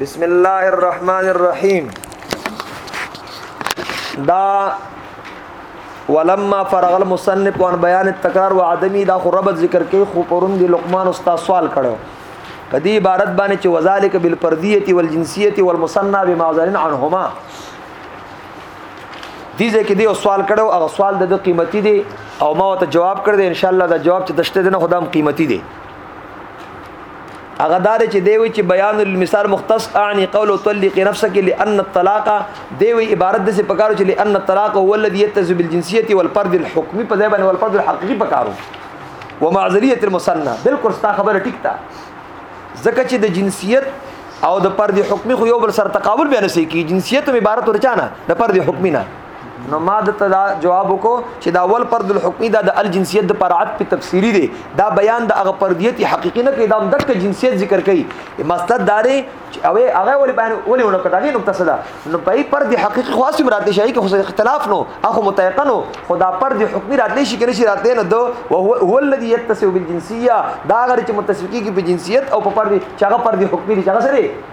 بسم الله الرحمن الرحیم دا ولما فرغ المصنف وان بیان التکرار وعدمی دا خو ربط ذکر کوي خو پرون دی لقمان استاد سوال کړو په دې عبارت باندې چې وذالک بالفردیه والجنسیه والمصنع بمعذرن عنهما دې ځکه دی سوال کړو هغه سوال د قیمتي دی او ما ته جواب کړ دې ان شاء الله دا جواب چې دشته دنه خدام قیمتي دی هغه دار چې دی وی چې بیان المثال مختص اعنی قول طلق نفسك لان الطلاق دی وی عبارت د څه پکارو چې لان الطلاق هو الذي يتز بالجنسيه والفرد الحكمي په ځای باندې والفرد الحقيقي پکارو ومعذريه المثنى بالکل ستا خبره ټیک ده ځکه چې د جنسیت او د پرد حکمی خو یو بل سره تقابل بیا نسی کی جنسیت هم عبارت ورچانه د پرد حکمی نه نو ما د تدا جواب وکړو چې دا اول پرد الحکمی دا د الجنسیت د پرعت په تفسیری دی دا بیان د هغه پردیت حقیقی نه کې دا د دک جنسیت ذکر کوي مستد داري چې او هغه ولې بیان ولې ونه کړه غي نقطه صدا نو په پرد حقیقی خاص مراد شي کې خو اختلاف نو اخو متيقنو خدا پرد حکمی راتلی شي کې نشي راتلی نو دو او هو الذي يتصف بالجنسيه دا غره چې متصفقي کې په جنسیت او په پرد چې هغه پرد حکمی دي چې هغه سره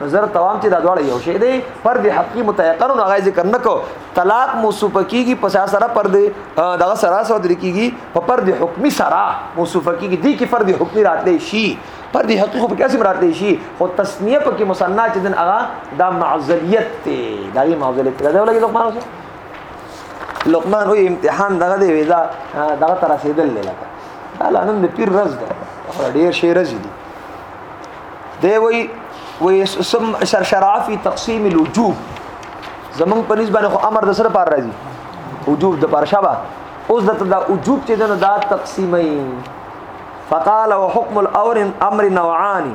نظر توام چې دا دواړه یو شی دی پر دې حقي متيقن نه غاځي کنه کو طلاق موصوف کیږي په سره پر دې دغه سره سره د کیږي په پر دې حکمی سره موصوف کیږي دی کې پر دې حکمی راتلی شي پر دې حقي خو په کیسه راتلی شي خو تسنیه په کې مصنع چې دن هغه دا معزلیت ته دا یې معزلیت ته دا ولګي لقمان سره لقمان وې امتحان دغه دی ویزا دغه تر رسیدل لکه دا لانن د پیر رز ده ډیر شی رز دي دی وی وی سم شرع فی تقسیم الوجوب زمون په نسبت خو امر د سره پار راځي وجوب د پار شبا اوس د دا وجوب چې دنو دا تقسیمي فقال وحكم الامر امر نوعان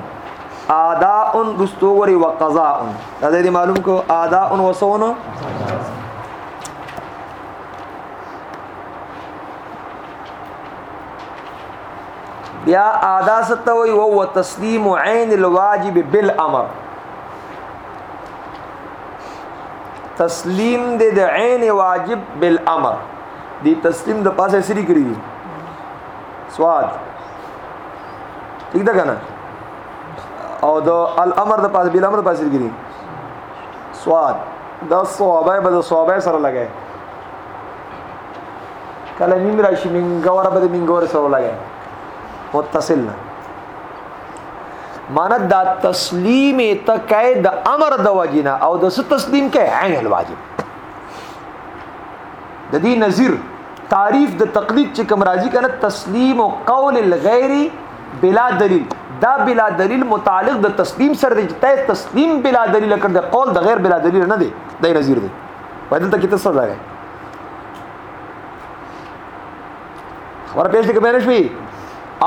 اداء رستوري وقضاء دا دې معلوم کو اداء وسون بیا ادا ستوي او تسلیم عین الواجب بالامر تسلیم دې د عین واجب بالامر دې تسلیم د پاسه سری کړی دي سواد ٹھیک ده کنه او د الامر د پاسه بالامر د پاسه سری کړی سواد د صوابه به د صوابه سره لګای کله مين راشي مين غوړه به مين غوړ سره لګي متصل نه معنی دا تسلیم ته کای د امر د وجینا او د ست تسلیم کای عین الواجب د دې نظیر تعریف د تقلید چې کوم راځي کنه تسلیم او قول الغیر بلا دلیل دا بلا دلیل متعلق د تسلیم سره د تسلیم بلا دلیل کړ د قول د غیر بلا دلیل نه دی د نظیر دی وای دلته کې څه ځای خبره پیژ کې بیان شوی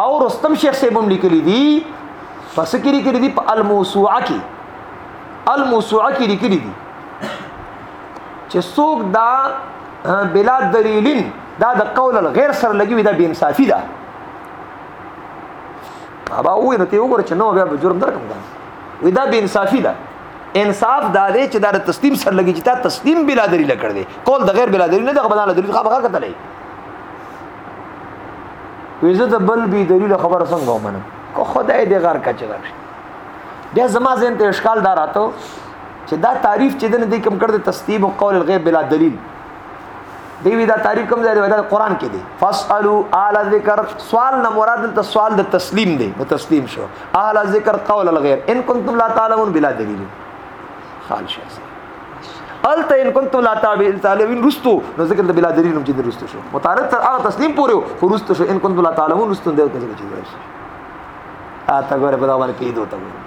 او رستم شیخ صاحب هم لیکلی دی پس کې لیکلی دی په الموسوعه کې الموسوعه کې لیکلی دی چې څوک دا بلا دلیلین دا د قول الغیر سره لګي وي دا بی انصافي ده ابا وې نو ته وګوره چې نو بیا به جرم درکم دا وې دا بی انصافي ده انصاف دا دی چې دا د تسلیم سره لګی چې تا تسلیم بلا دلیل کړ دی قول د غیر بلا دلیل نه دغه بدل دلیل خبره کتلې ویزه د بل بی دلیل خبره څنګه ومنم کو خدای دې غار کچ درش بیا زما زین ته اشکال دار اتو چې دا تعریف چې دنه دې کم کړ د تسلیم او قول الغیب بلا دلیل دی وی دا تعریف کوم ځای دی دا قران کې دی فاسالو اعلی ذکر سوال نه مراد ته سوال د تسلیم دی نو تسلیم شو اعلی ذکر قول الغیر ان کنتم لا تعلمون بلا دلیل خال شخص الته ان کنتم لا تعلمون رستو نو ذکر د بلا دلیل هم چې رستو شو متعارف تر هغه تسلیم پورې خو رستو شو ان کنتم لا تعلمون رستو دی ته ذکر چې دی آتا ګوره په دا باندې پیدو ته ګوره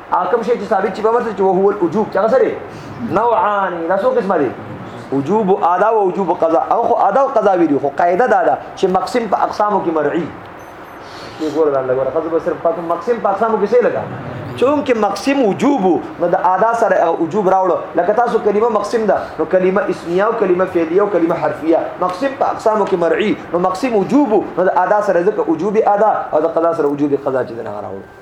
اکم شي چې ثابت چې په مطلب چې هو الوجوب چې سره نوعان دا څو قسمه دي وجوب ادا او وجوب قضا او خو ادا او قضا ویلو خو قاعده دا ده چې مقسم په اقسامو کې مرعي کې ګور دا لګور خاصه به صرف پاتو مقسم په اقسامو کې څه لګا چون کې مقسم وجوب نو د ادا سره وجوب راوړو لکه تاسو کلمه مقسم ده نو کلمه اسمیه او کلمه فعلیه او کلمه حرفیه مقسم په اقسامو کې مرعي نو مقسم وجوب نو د ادا سره ځکه وجوب ادا او د قضا سره وجوب قضا چې نه راوړو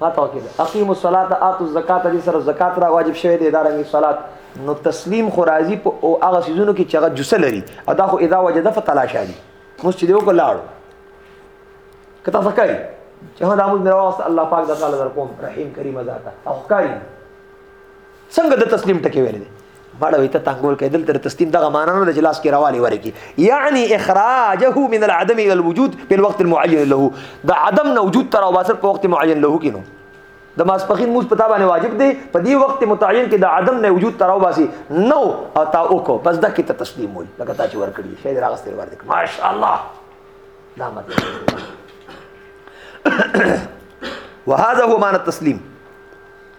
پاتې وکړي اقیم الصلاه اتو الزکات دې سره زکات را واجب شوی دی دارنګي صلات نو تسلیم خو راضی په او هغه سيزونو کې چې هغه جسه لري ادا خو اذا وجد فتلاشا دي مسجد یو کلاړو کته فکرې چې هدا موږ راوست الله پاک د تعالی در کوم رحیم کریم ذاته او ښکاری څنګه د تسلیم ټکی ویل دي مړه وي ته تنګول کې دلته د تسلیم دغه معنا نه د جلاس کې راوالي ورکی یعنی اخراجه من العدم الى الوجود په الوقت المعین له د عدم نه وجود تر واسه په وخت معین له کې نو د ماسپخین موس پتا باندې واجب دی په دې وخت متعین کې د عدم نه وجود تر واسه نو او تا وکړه بس دکې ته تسلیم وي لکه تا چې ورکړي شي راغستې ورکړي ماشاءالله دا مطلب وهذا هو معنى التسليم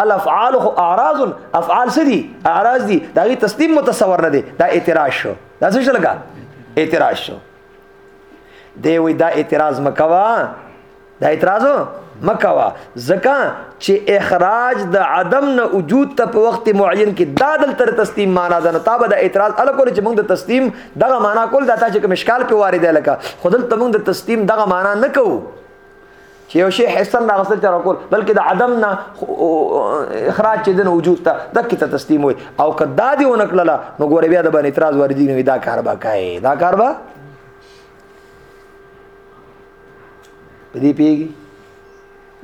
الافعال خو اعراض افعال څه دي اعراض دي دا غي تسلیم متصور نه دي دا اعتراض شو دا څه شلګه اعتراض شو دی وی دا اعتراض مکوا دا اعتراض مکوا زکا چې اخراج د عدم نه وجود ته په وخت معین کې دا دل تر تسلیم معنا ده نو تا به د اعتراض ال کول چې موږ د تسلیم دغه معنا کول دا چې کوم اشکال په وارد لکه خودل ته موږ د تسلیم دغه معنا نه کوو چې یو شی حسن نه غسل تر کول بلکې د عدم نه اخراج چې د وجود ته دک ته تسلیم وي او کدا دی ونکړه نو ګور بیا د باندې اعتراض وردی نه دا کار به کوي دا کار به دې پیږي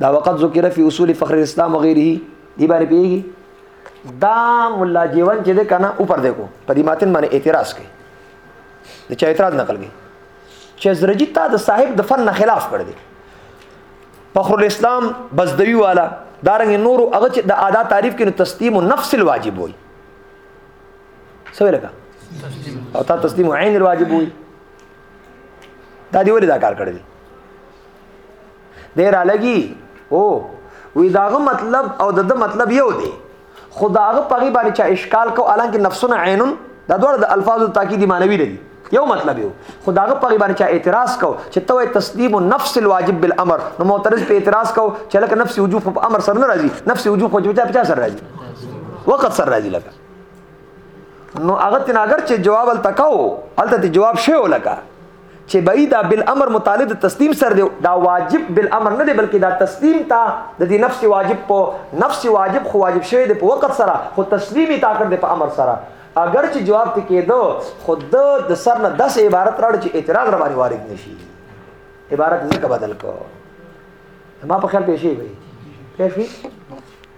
دا وقت ذکر فی اصول فخر الاسلام وغيره دی باندې پیږي دا مولا جیون چې ده کنه اوپر دیکھو په دې ماتن باندې اعتراض کوي د چا اعتراض نقل کوي چې زرجی تا د صاحب د فن خلاف کړ دی فخر الاسلام بزدوی والا دارنګ نور هغه چې د ادا تعریف کې تسلیم نفس الواجب وي سوي لکه او تا تسلیم عین الواجب وي دا دی ولې دا کار کړی دی ډیر الګي او وی داغه مطلب او د مطلب یو دی خو دا هغه پغی باندې چا اشکال کو الان کې نفسنا عین دا دوړ د الفاظ تاکید معنوي لري یو مطلب یو خو دا هغه پغی باندې چا اعتراض کو چې ته تسلیم نفس الواجب بالامر نو معترض په اعتراض کو چې لکه نفس وجوب په امر سره نه راځي نفس وجوب خو چې په سره راځي وخت سره راځي لکه نو هغه تناګر چې جواب التکاو الته جواب شی ولکه چې بای دا بل امر متعلق د تسلیم سر دی دا واجب بل امر نه دی بلکې دا تسلیم تا د دې نفس واجب په نفس واجب خو واجب شوی دی په وخت سره خو تسلیم تا کړ دی په امر سره اگر چې جواب ته کېدو خود د سر نه 10 عبارت راړ چې اعتراض را باندې وارد نشي عبارت ځکه بدل کو ما په خیال پېښې وي پېښې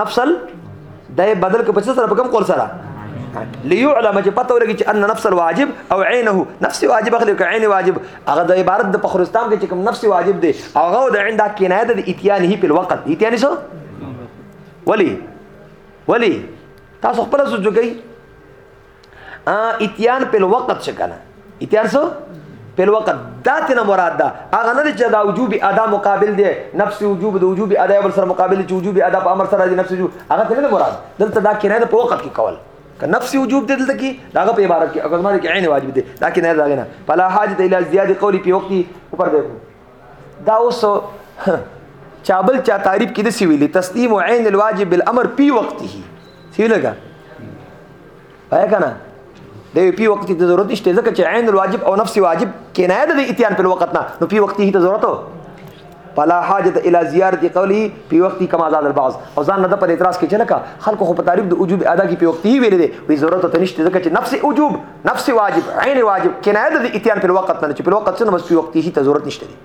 نفسل دا بدل کې په څه سره په کوم قول سره ليعلم چې پته ولګي چې ان نفس الواجب او عينه نفس واجب اخلي که عين واجب هغه د عبارت د پخرستان کې چې کوم نفس واجب دی هغه د عند کنایه د اتيان هي په وخت اتيان سو ولي ولي تاسو خپل سوچ کوئ ا اتيان په وخت څه کنه اتيان سو په وخت دات نه مراد ده هغه نه چې دا وجوب ادا مقابل دی نفس وجوب د وجوب ادا بل سره مقابل چې وجوب ادا په امر سره دی نفس وجوب هغه ته نه مراد دلته دا کنه ده په وخت کې کول که نفس وجوب دی دلته کې داغه په عبارت کې هغه زموږ کې عین واجب دی دا کنه ده نه فلا حاجت الى زیاد قولی په وخت کې اوپر دی دا اوس چابل چا تعریف کې د سی ویلي تسلیم عین الواجب بالامر پی وقته سی لګا پای کنه د پی وخت ته ضرورت نشته ځکه چې عین الواجب او نفس واجب کنایه ده د اتیان په وخت نه نو پی وخت ته ضرورت فلا حاجت الى زيارت قوله په وخت کما زاد البعض او ځان نه په اعتراض کې چلکا خلکو خو په تعریف د وجوب ادا کې په وخت ویل دي وی ضرورت ته نشته ځکه چې نفس وجوب نفس واجب عین واجب کنایه د اتیان په وخت نه چې په وخت سره مستوي وخت هیڅ ضرورت نشته دی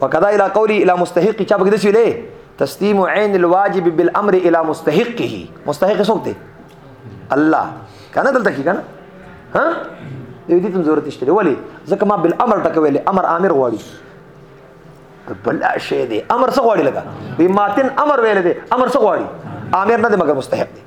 وکذا الى قولی الى مستحق چا بګد شي له تسلیم عین الواجب بالامر الى مستحقه مستحق څوک دی الله کنه دلته کی کنه ها دې دې تم ضرورت نشته ولی ځکه ما بل امر ټکوي له امر امر غواړي بل شی دی امر څه غواړي لګا وی ماتن امر ویل دی امر څه غواړي امر نه دی مګر مستحق دی